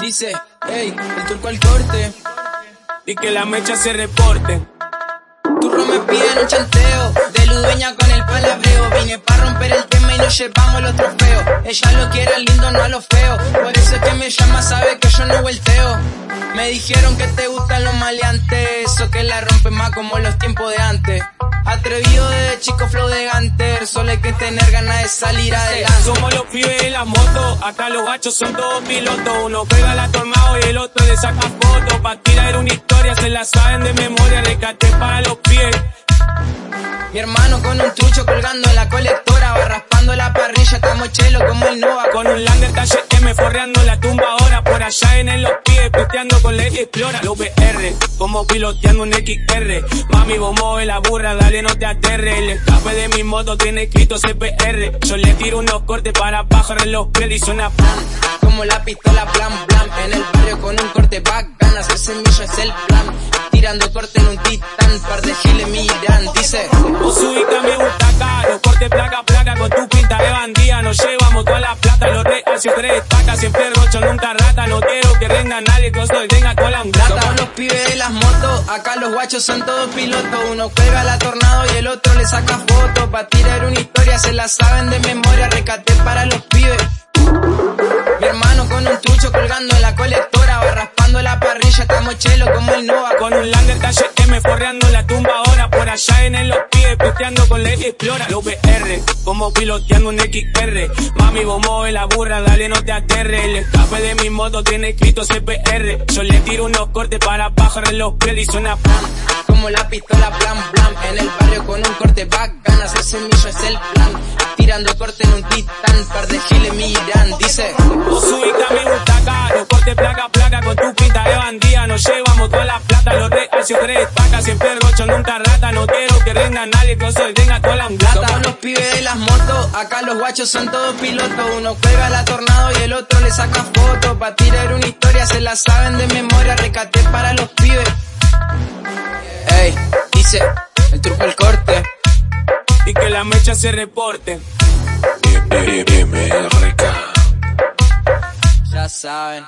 Dice, hey, el turco al corte. Y que la mecha se reporte. Turro me piden un chanteo, de Ludueña con el palabreo. Vine para romper el tema y nos llevamos los trofeos. Ella lo quiere lindo, no a lo feo. Por eso es que me llama, sabe que yo no vuelteo. Me dijeron que te gustan los maleantes, eso que la rompe más como los tiempos de antes. Atrevido de chico flow de Ganter, solo hay que tener ganas de salir adelante. Somos los pibes de la moto, acá los gachos son todos pilotos. Uno pega la tornado y el otro le saca fotos. Pa' tirar una historia, se la saben de memoria, rescate para los pies. Mi hermano con un trucho colgando en la colectora, va raspando la parrilla, estamos chelo como el Nova. Con un Lander talle M forreando la tumba ahora, por allá en el los pisteando con la Explora. Los BR, como piloteando un XR. Mami, vos mueve la burra, dale no te aterre. El escape de mi moto tiene escrito CPR. Yo le tiro unos cortes para bajar los pies y suena plan. Como la pistola plan plan, en el barrio con un corte bacán, hacer semilla es el plan. Tirando corte en un titán, par de giles miran, dice. Vos subiste me gusta caro, corte placa, placa siempre rocho, nunca rata. No quiero que venga nadie, que soy venga con la Somos los pibes de las motos, acá los guachos son todos pilotos. Uno juega la tornado y el otro le saca fotos. Pa' tirar una historia, se la saben de memoria, recate para los pibes. Mi hermano con un trucho colgando en la colectora, va raspando la parrilla, estamos chelo como el Con un Lander talle M forreando la tumba ahora, por allá en el los pies, pisteando con la Explora. Los BR, como piloteando un XR. Mami, vos mueve la burra, dale no te aterre. El escape de mi moto tiene escrito CPR. Yo le tiro unos cortes para bajar los pies y suena plan. Como la pistola plan plan, en el barrio con un corte bacán, hacer semilla es el plan. Tirando corte en un titán, par de giles miran, dice. La plata, los reales y tres pacas, siempre rocho, nunca rata. No quiero que venga nadie, que yo soy venga toda la plata. Somos los pibes de las motos, acá los guachos son todos pilotos. Uno juega la tornado y el otro le saca fotos. Pa' tirar una historia, se la saben de memoria, recate para los pibes. Ey, dice, el truco el corte. Y que la mecha se reporte. MRK. Ya saben.